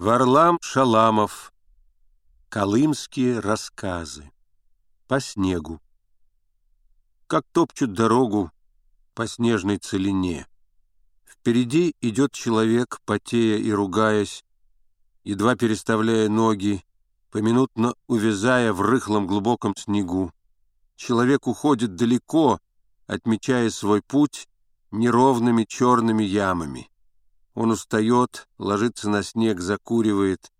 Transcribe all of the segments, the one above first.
Варлам Шаламов. Колымские рассказы. По снегу. Как топчут дорогу по снежной целине. Впереди идет человек, потея и ругаясь, едва переставляя ноги, поминутно увязая в рыхлом глубоком снегу. Человек уходит далеко, отмечая свой путь неровными черными ямами. Он устает, ложится на снег, закуривает,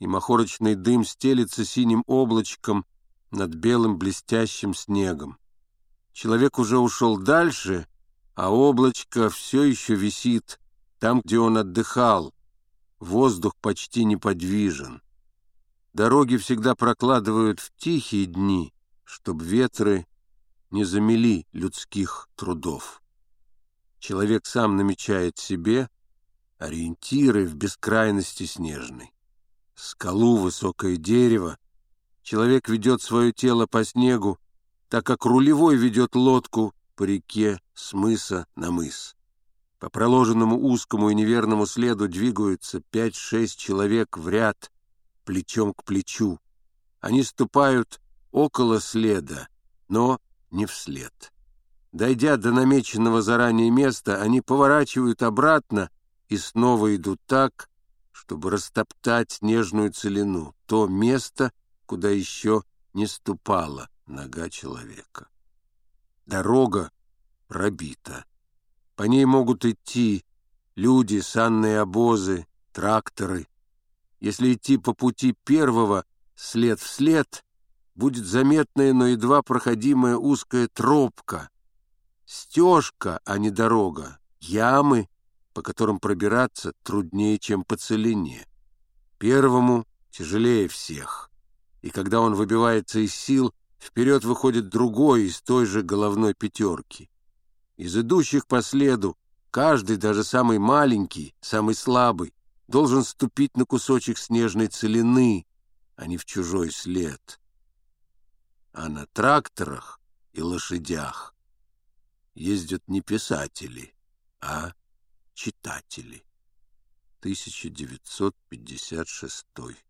и махорочный дым стелится синим облачком над белым блестящим снегом. Человек уже ушел дальше, а облачко все еще висит там, где он отдыхал. Воздух почти неподвижен. Дороги всегда прокладывают в тихие дни, чтобы ветры не замели людских трудов. Человек сам намечает себе ориентиры в бескрайности снежной. Скалу, высокое дерево. Человек ведет свое тело по снегу, так как рулевой ведет лодку по реке с мыса на мыс. По проложенному узкому и неверному следу двигаются пять-шесть человек в ряд, плечом к плечу. Они ступают около следа, но не вслед. Дойдя до намеченного заранее места, они поворачивают обратно и снова идут так, чтобы растоптать снежную целину, то место, куда еще не ступала нога человека. Дорога пробита. По ней могут идти люди, санные обозы, тракторы. Если идти по пути первого след в след, будет заметная, но едва проходимая узкая тропка, стежка, а не дорога, ямы по которым пробираться труднее, чем по целине. Первому тяжелее всех, и когда он выбивается из сил, вперед выходит другой из той же головной пятерки. Из идущих по следу каждый, даже самый маленький, самый слабый, должен ступить на кусочек снежной целины, а не в чужой след. А на тракторах и лошадях ездят не писатели, а читатели. 1956